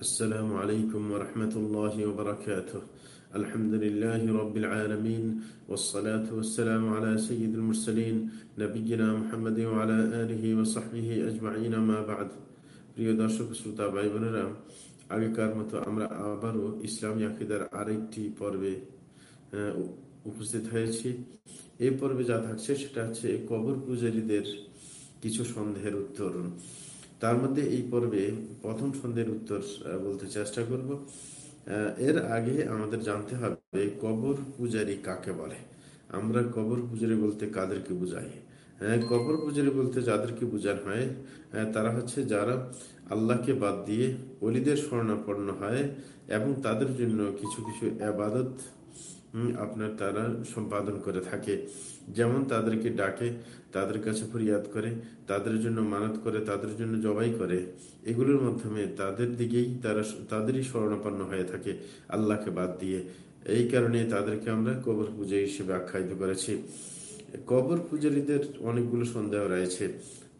السلام عليكم ورحمة الله وبركاته الحمد لله رب العالمين والصلاة والسلام على سيد المرسلين نبينا محمد وعلى آله وصحبه أجمعين ما بعد প্রিয় দর্শক শ্রোতা ভাই বোনেরা আগেকার মতো আমরা আবারও ইসলামী আকিদার আরেকটি পর্বে উপস্থিত হয়েছি এই পর্বে যা থাকছে সেটা হচ্ছে কবর পূজারীদের কিছু সন্দেহের উত্তর তার মধ্যে এই পর্বে প্রথম সন্দেহের উত্তর বলতে চেষ্টা করব। এর আগে আমাদের জানতে হবে কবর পূজারী কাকে বলে? আমরা কবর পূজারী বলতে কাদেরকে বুঝাই? হ্যাঁ কবর পূজারী বলতে যাদেরকে বোঝানো হয় তারা হচ্ছে যারা আল্লাহকে বাদ দিয়ে অলিদের স্বর্ণাপন্ন হয় এবং তাদের জন্য কিছু কিছু আবাদত আপনার তারা সম্পাদন করে থাকে। যেমন তাদেরকে ডাকে, তাদের কাছে ফরিয়াদ করে, তাদের জন্য মানত করে, তাদের জন্য জবাই করে। এগুলোর মাধ্যমে তাদের দিকেই তারা তাদেরই স্মরণাপন্ন হয়ে থাকে আল্লাহকে বাদ দিয়ে। এই কারণে তাদেরকে আমরা কবর পূজা হিসেবে আখ্যায়িত করেছি। কবর পূজারীদের অনেকগুলো সন্দেহ রয়েছে।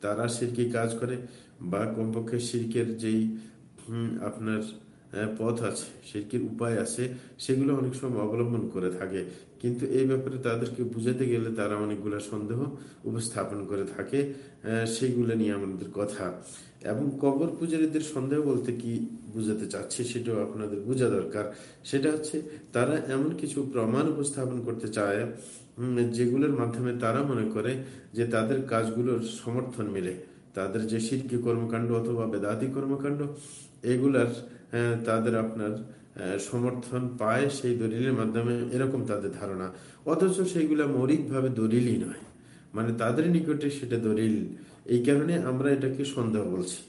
তারা সিরকি কাজ করে বা কমপক্ষে সিরকের যেই আপনার পথ আছে, শিরকির উপায় আছে, সেগুলো অনেক সময় অবলম্বন করে থাকে। কিন্তু এই ব্যাপারে তাদেরকে বুঝাতে গেলে তারা অনেকগুলো সন্দেহ উপস্থাপন করে থাকে সেইগুলো নিয়ে আমাদের কথা। এবং কবর পূজারীদের সন্দেহ বলতে কি বুঝাতে চাচ্ছে সেটাও আপনাদের বোঝা দরকার। সেটা হচ্ছে, তারা এমন কিছু প্রমাণ উপস্থাপন করতে চায় যেগুলোর মাধ্যমে তারা মনে করে যে তাদের কাজগুলোর সমর্থন মিলে। তাদের যে শিল্পী কর্মকাণ্ড অথবা বেদাতি কর্মকাণ্ড, এগুলার তাদের আপনার সমর্থন পায় সেই দলিলের মাধ্যমে এরকম তাদের ধারণা। অথচ সেইগুলা মৌলিকভাবে দলিলই নয়। মানে তাদের নিকটে সেটা দলিল। এই কারণে আমরা এটাকে সন্দেহ বলছি,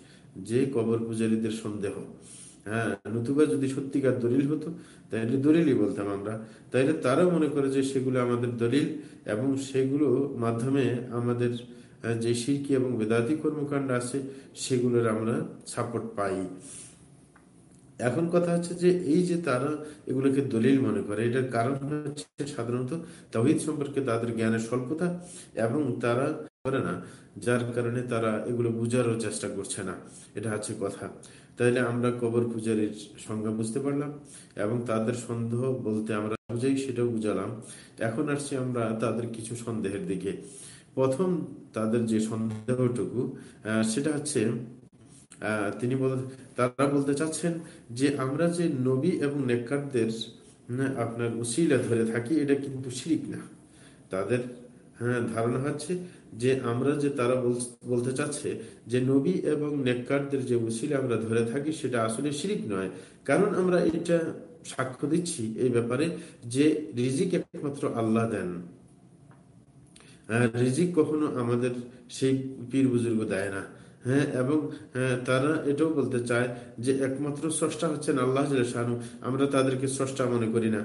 যে কবর পূজারীদের সন্দেহ। হ্যাঁ নতুবা যদি সত্যিকার দলিল হতো, তাহলে দলিলই বলতাম আমরা। তাইলে তারা মনে করে যে সেগুলো আমাদের দলিল এবং সেগুলো মাধ্যমে আমাদের যে শিল্পী এবং বেদাতি কর্মকাণ্ড আছে, সেগুলোর আমরা সাপোর্ট পাই। এখন কথা হচ্ছে যে এই যে তারা এগুলোকে দলিল মনে করে, এটার কারণ হচ্ছে সাধারণত তহিদ সম্পর্কে তাদের জ্ঞানের স্বল্পতা এবং তারা করে না, যার কারণে তারা এগুলো বুঝারও চেষ্টা করছে না। এটা হচ্ছে কথা। তাইলে আমরা কবর পূজারীর সংজ্ঞা বুঝতে পারলাম এবং তাদের সন্দেহ বলতে আমরা বুঝাই, সেটাও বুঝালাম। এখন আসছি আমরা তাদের কিছু সন্দেহের দিকে। প্রথম তাদের যে সন্দেহটুকু সেটা হচ্ছে তিনি তারা বলতে চাচ্ছেন যে আমরা যে নবী এবং নেককারদের আপনার উসিলা ধরে থাকি, এটা কিন্তু শিরিক না। তাদের হ্যাঁ ধারণা হচ্ছে যে আমরা যে তারা বলতে চাচ্ছে যে নবী এবং নেককারদের যে উসিলা আমরা ধরে থাকি, সেটা আসলে শিরিক নয়। কারণ আমরা এটা সাক্ষ্য দিচ্ছি এই ব্যাপারে যে রিজিক একমাত্র আল্লাহ দেন। রিজিক কখনো আমাদের সেই পীর বুজুর্গ দেয় না। হ্যাঁ এবং হ্যাঁ, তারা এটাও বলতে চায় যে একমাত্র স্রষ্টা হচ্ছেন আল্লাহ শাহানু। আমরা তাদেরকে স্রষ্টা মনে করি না।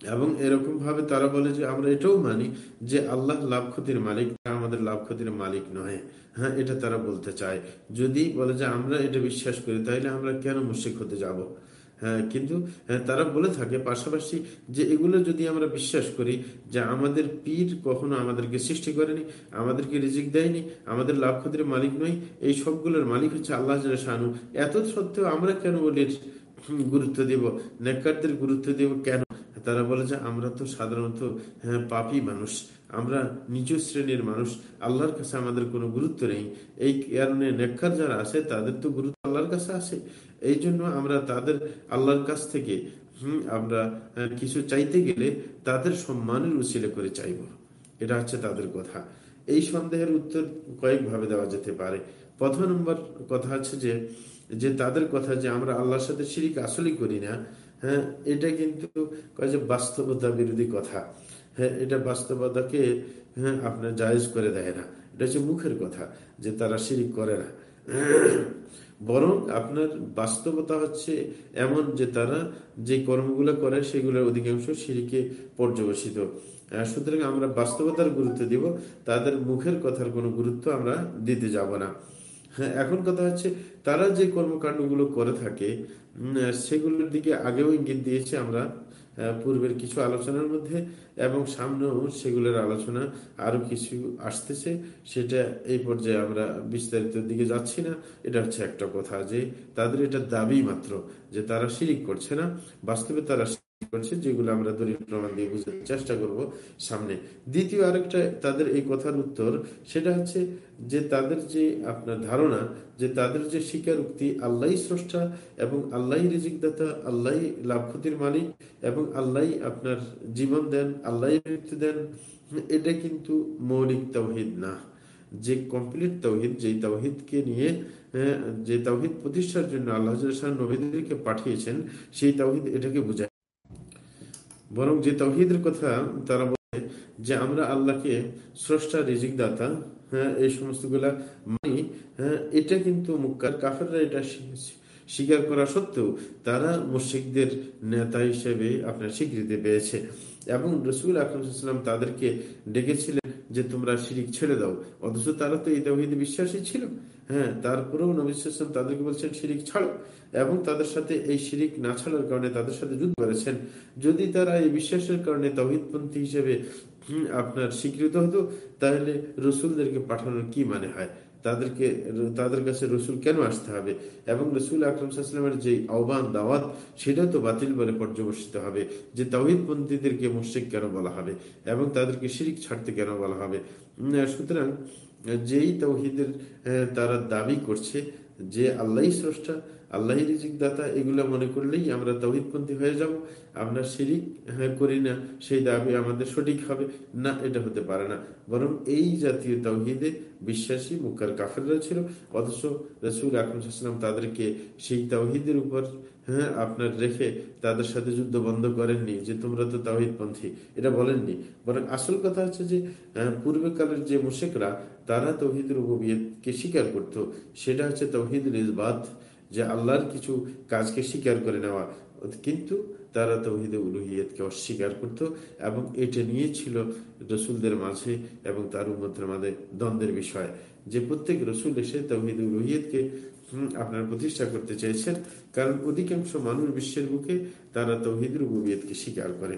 এবং এরকম ভাবে তারা বলে যে আমরা এটাও মানি যে আল্লাহ লাভ ক্ষতির মালিক আমাদের লাভ ক্ষতির মালিক নয় হ্যাঁ এটা তারা বলতে চায়। যদি বলে যে আমরা এটা বিশ্বাস করি তাহলে আমরা কেন মুশিক হতে যাব? কিন্তু হ্যাঁ, তারা বলে থাকে পাশাপাশি যে এগুলো যদি আমরা বিশ্বাস করি যে আমাদের পীর কখনো আমাদেরকে সৃষ্টি করেনি আমাদেরকে রিজিক দেয়নি আমাদের লাভ ক্ষতির মালিক নয় এই সবগুলোর মালিক হচ্ছে আল্লাহ শাহানু। এত সত্ত্বেও আমরা কেন বলির গুরুত্ব দিব? নেকারদের গুরুত্ব দিব কেন? তারা বলে যে আমরা তো সাধারণত হ্যাঁ পাপি মানুষ। আমরা নিজ শ্রেণির মানুষ। আল্লাহর কাছে আমাদের কোনো গুরুত্ব নেই। এই কারণে নেককার যারা আছে তাদের তো গুরুত্ব আল্লাহর কাছে আছে এই জন্য আমরা তাদের আল্লাহর কাছ থেকে, হম, আমরা কিছু চাইতে গেলে তাদের সম্মানের উচিলে করে চাইব। এটা হচ্ছে তাদের কথা। এই সন্দেহের উত্তর কয়েকভাবে দেওয়া যেতে পারে। প্রথম নম্বর কথা হচ্ছে যে যে তাদের কথা যে আমরা আল্লাহর সাথে শিরিক আসলেই করি না হ্যাঁ এটা কিন্তু যে বাস্তবতা বিরোধী কথা। হ্যাঁ এটা বাস্তবতাকে হ্যাঁ আপনার জায়েজ করে দেয় না। এটা হচ্ছে মুখের কথা, যে তারা শিরিক করে না। বরং আপনার বাস্তবতা হচ্ছে এমন যে তারা যে কর্মগুলো করে সেগুলোর অধিকাংশ সিঁড়িকে পর্যবেসিত। সুতরাং আমরা বাস্তবতার গুরুত্ব দিব, তাদের মুখের কথার কোনো গুরুত্ব আমরা দিতে যাব না। হ্যাঁ এখন কথা হচ্ছে তারা যে কর্মকাণ্ডগুলো করে থাকে সেগুলোর দিকে আগেও ইঙ্গিত দিয়েছে আমরা পূর্বের কিছু আলোচনার মধ্যে এবং সামনেও সেগুলোর আলোচনা আরও কিছু আসতেছে। সেটা এই পর্যায়ে আমরা বিস্তারিত দিকে যাচ্ছি না। এটা হচ্ছে একটা কথা যে তাদের এটা দাবি মাত্র যে তারা শিরিক করছে না। বাস্তবে তারা করছে, যেগুলো আমরা দলিল প্রমাণ দিয়ে বুঝতে চেষ্টা করব সামনে। দ্বিতীয় আরেকটা তাদের এই কথার উত্তর, সেটা হচ্ছে যে তাদের যে আপনার ধারণা, যে তাদের যে স্বীকার উক্তি আল্লাহ স্রষ্টা এবং আল্লাহ রিজিকদাতা আল্লাহ লাভ ক্ষতির মালিক এবং আল্লাহ আপনার জীবন দেন আল্লাহ মৃত্যু দেন, এটা কিন্তু মৌলিক তৌহিদ না। যে কমপ্লিট তৌহিদ, যেই তৌহিদকে নিয়ে যে তৌহিদ প্রতিষ্ঠার জন্য আল্লাহ নবীদেরকে পাঠিয়েছেন, সেই তৌহিদ এটাকে বোঝায়। বরং যে তহিদের কথা তারা বলে যে আমরা আল্লাহকে স্রষ্টা রিজিক দাতা হ্যাঁ এই সমস্তগুলা মানি হ্যাঁ এটা কিন্তু মুক্কার কাফেররা এটা স্বীকার করা সত্ত্বেও তারা মুশিকদের নেতা হিসেবে আপনার স্বীকৃতি পেয়েছে। এবং রসুল আকরমসাল্লাম তাদেরকে ডেকেছিলেন যে তোমরা শিরিক ছেড়ে দাও। অথচ তারা তো এই তৌহিদে বিশ্বাসী ছিল। হ্যাঁ তারপরেও নবীলাম তাদেরকে বলছেন, শিরিক ছাড়ো। এবং তাদের সাথে এই শিরিক না ছাড়ার কারণে তাদের সাথে যুদ্ধ করেছেন। যদি তারা এই বিশ্বাসের কারণে তহিদপন্থী হিসেবে আপনার স্বীকৃত হতো, তাহলে রসুলদেরকে পাঠানোর কি মানে হয়? তাদেরকে, তাদের কাছে রসুল কেন আসতে হবে? এবং রসুল আকরম সাল্লামের যে আহ্বান, দাওয়াত, সেটা তো বাতিল বলে পর্যবেসিত হবে যে তহিদপন্থীদেরকে মুশ্রিক কেন বলা হবে এবং তাদেরকে শিরিক ছাড়তে কেন বলা হবে? সুতরাং যেই তৌহিদের তারা দাবি করছে যে আল্লাহ স্রষ্টা আল্লাহ রিজিক দাতা, এগুলো মনে করলেই আমরা তৌহিদপন্থী হয়ে যাব। আমরা শিরিক হ্যাঁ করি না, সেই দাবি আমাদের সঠিক হবে। না, এটা হতে পারে না। বরং এই জাতীয় তৌহিদে বিশ্বাসী মুখার কাফেররা ছিল। অথচ রসুল আকরম তাদেরকে সেই তৌহিদের উপর হ্যাঁ আপনার রেখে তাদের সাথে যুদ্ধ বন্ধ করেননি যে তোমরা তো তাহিদপন্থী। এটা বলেননি। বরং আসল কথা হচ্ছে যে পূর্বেকালের যে মুশেকরা, তারা তৌহিদের উপবিয়তকে স্বীকার করত। সেটা হচ্ছে তৌহিদুল ইসবাদ যে আল্লাহর কিছু কাজকে স্বীকার করে নেওয়া। কিন্তু তারা তৌহিদে উলুহিয়তকে অস্বীকার করত এবং এটা নিয়ে ছিল রসুলদের মাঝে এবং তার মধ্যে মাঝে দ্বন্দ্বের বিষয়। যে প্রত্যেক রসুল এসে তৌহিদ উলুহিয়তকে আপনার প্রতিষ্ঠা করতে চেয়েছেন, কারণ অধিকাংশ মানুষ বিশ্বের বুকে তারা তৌহিদের রুবিয়তকে স্বীকার করে।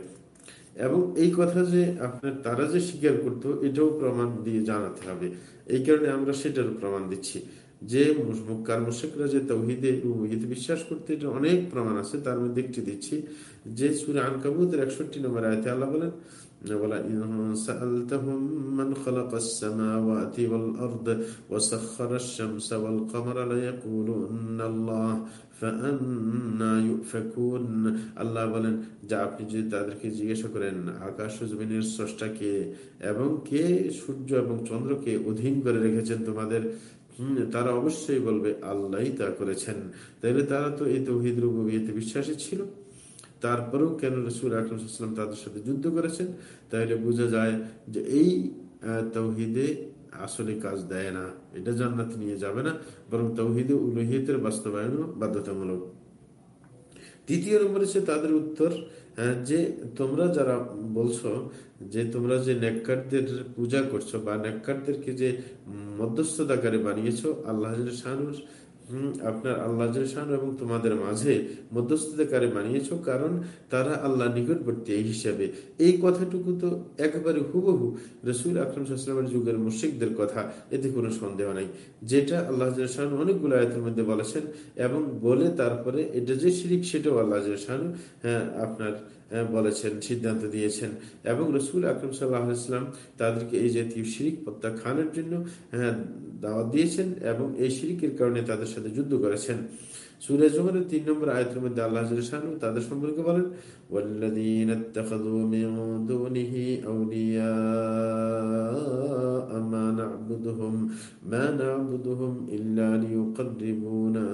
এবং এই কথা যে আপনার তারা যে স্বীকার করত, এটাও প্রমাণ দিয়ে জানাতে হবে। এই কারণে আমরা সেটারও প্রমাণ দিচ্ছি। যে মক্কার মুশিকরা যে তৌহিদে রুবুইতে বিশ্বাস করতে এটা অনেক প্রমাণ আছে, তার মধ্যে একটি দিচ্ছি যে সুরে আন আনকাবুদের একষট্টি নম্বর আয়তে আল্লাহ বলেন আপনি যদি তাদেরকে জিজ্ঞাসা করেন, আকাশ জমিনের স্রষ্টাকে এবং কে সূর্য এবং চন্দ্রকে অধীন করে রেখেছেন তোমাদের তারা অবশ্যই বলবে আল্লাহ তা করেছেন। তাইলে তারা তো এই তৌহিদ রুবিয়াতে বিশ্বাসী ছিল। তারপরেও কেন রসুল আকরমসাল্লাম তাদের সাথে যুদ্ধ করেছেন? তাইলে বোঝা যায় যে এই তৌহিদে আসলে কাজ দেয় না। এটা জান্নাত নিয়ে যাবে না, বরং তৌহিদে উলহিয়তের বাস্তবায়ন বাধ্যতামূলক। তৃতীয় নম্বর হচ্ছে তাদের উত্তর যে তোমরা যারা বলছো যে তোমরা যে নেককারদের পূজা করছ বা নেককারদেরকে যে মধ্যস্থতাকারে বানিয়েছো, আল্লাহ শাহানুর আপনার আল্লাহ এবং তোমাদের মাঝে মধ্যস্থতাকারে বানিয়েছ, কারণ তারা আল্লাহ নিকটবর্তী এই হিসাবে। এই কথাটুকু তো একেবারে হুবহু রসুল আকরম সাল্লামের যুগের মুশিকদের কথা, এতে কোনো সন্দেহ নাই। যেটা আল্লাহ শাহান অনেকগুলো আয়তের মধ্যে বলেছেন এবং বলে তারপরে এটা যে শিরিক, সেটাও আল্লাহ জাহান হ্যাঁ আপনার বলেছেন, সিদ্ধান্ত দিয়েছেন। এবং রসুল আকরম সাল্লাহাম তাদেরকে এই জাতীয় শিরিক প্রত্যাখ্যানের জন্য দাওয়াত দিয়েছেন এবং এই শিরিকের কারণে তাদের সাথে যুদ্ধ করেছেন। সুরে জোহরের তিন নম্বর আয়তের মধ্যে আল্লাহ তাদের সম্পর্কে বলেন والذين اتخذوا من دونه أولياء ما نعبدهم ما نعبدهم إلا ليقربونا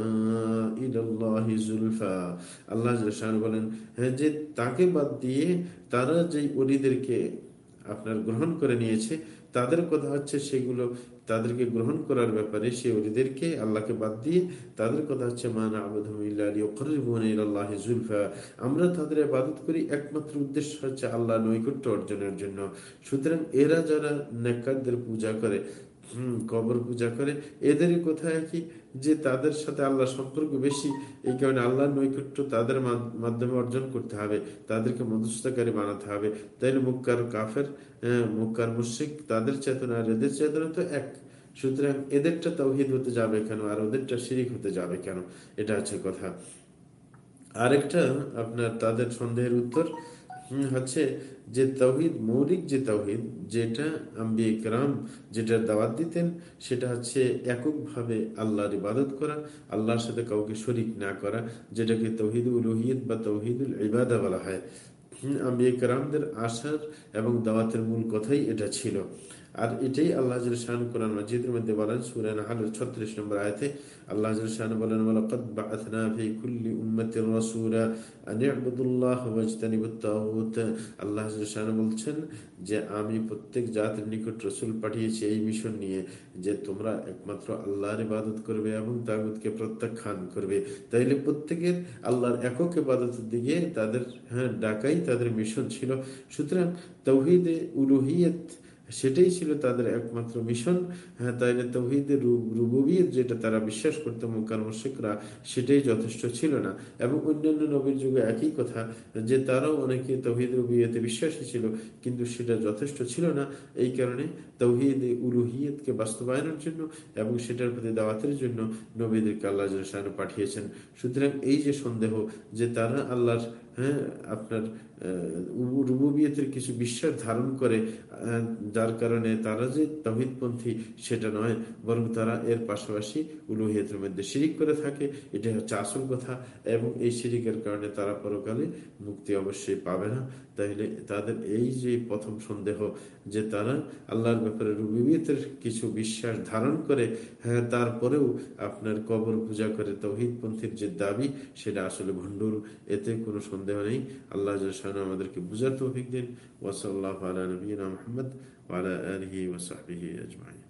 إلى الله زلفى আল্লাহ বলেন হ্যাঁ যে তাকে বাদ দিয়ে তারা যে অলিদেরকে আপনার গ্রহণ করে নিয়েছে, তাদের কথা হচ্ছে সেগুলো তাদেরকে গ্রহণ করার ব্যাপারে সে ওদেরকে আল্লাহকে বাদ দিয়ে তাদের কথা হচ্ছে মানা জুলফা। আমরা তাদের আবাদত করি একমাত্র উদ্দেশ্য হচ্ছে আল্লাহ নৈকট্য অর্জনের জন্য। সুতরাং এরা যারা নেকারদের পূজা করে কবর পূজা করে। এদেরই কোথায় কি, যে তাদের সাথে আল্লাহ সম্পর্ক বেশি, এই কারণে আল্লাহর নৈকট্য তাদের মাধ্যমে অর্জন করতে হবে, তাদেরকে মধ্যস্থকারী বানাতে হবে। তাইলে মুক্কার কাফের মুক্কার মুশিক তাদের চেতনা আর এদের চেতনা তো এক। সুতরাং এদেরটা তৌহিদ হতে যাবে কেন, আর ওদেরটা শিরিক হতে যাবে কেন? এটা হচ্ছে কথা। আরেকটা আপনার তাদের সন্দেহের উত্তর হচ্ছে যে তৌহিদ, মৌলিক যে তৌহিদ, যেটা আম্বি ইকরাম যেটা দাওয়াত দিতেন, সেটা হচ্ছে এককভাবে আল্লাহর ইবাদত করা, আল্লাহর সাথে কাউকে শরিক না করা, যেটাকে তৌহিদুল রোহিত বা তৌহিদুল ইবাদা বলা হয়। আম্বি ইকরামদের আসার এবং দাওয়াতের মূল কথাই এটা ছিল। আর এটাই আল্লাহ শান কোরআন মজিদের মধ্যে বলেন সুরান ছত্রিশ নম্বর আয়তে, আল্লাহ শান বলেন আল্লাহ শান বলছেন যে, আমি প্রত্যেক জাতির নিকট রসুল পাঠিয়েছি এই মিশন নিয়ে যে তোমরা একমাত্র আল্লাহর ইবাদত করবে এবং তাগুতকে প্রত্যাখ্যান করবে। তাইলে প্রত্যেকের আল্লাহর একক ইবাদতের দিকে তাদের হ্যাঁ ডাকাই তাদের মিশন ছিল। সুতরাং তৌহিদে উলুহিয়ত সেটাই ছিল তাদের একমাত্র মিশন হ্যাঁ তাইলে তৌহিদের যেটা তারা বিশ্বাস করতো মুকার মুশিকরা সেটাই যথেষ্ট ছিল না। এবং অন্যান্য নবীর যুগে একই কথা, যে তারাও অনেকে তৌহিদ রুবিয়তে বিশ্বাসী ছিল, কিন্তু সেটা যথেষ্ট ছিল না। এই কারণে তৌহিদ উলুহিয়তকে বাস্তবায়নের জন্য এবং সেটার প্রতি দাওয়াতের জন্য নবীদেরকে আল্লাহ পাঠিয়েছেন। সুতরাং এই যে সন্দেহ যে তারা আল্লাহর হ্যাঁ আপনার রুবুবিয়তের কিছু বিশ্বাস ধারণ করে যার কারণে তারা যে তহিদপন্থী সেটা নয়, বরং তারা এর পাশাপাশি উলুহিয়তের মধ্যে শিরিক করে থাকে, এটা হচ্ছে আসল কথা, এবং এই শিরিকের কারণে তারা পরকালে মুক্তি অবশ্যই পাবে না। তাহলে তাদের এই যে প্রথম সন্দেহ যে তারা আল্লাহর ব্যাপারে রুবিবিয়তের কিছু বিশ্বাস ধারণ করে হ্যাঁ তারপরেও আপনার কবর পূজা করে তহিদপন্থীর যে দাবি, সেটা আসলে ভণ্ডুর, এতে কোনো সন্দেহ নেই আল্লাহ আমাদেরকে বুঝার তৌফিক দিন ওসল্লাহ আলা নবীনা মোহাম্মদ ওয়ালা আলহি ওসাহি আজমাইন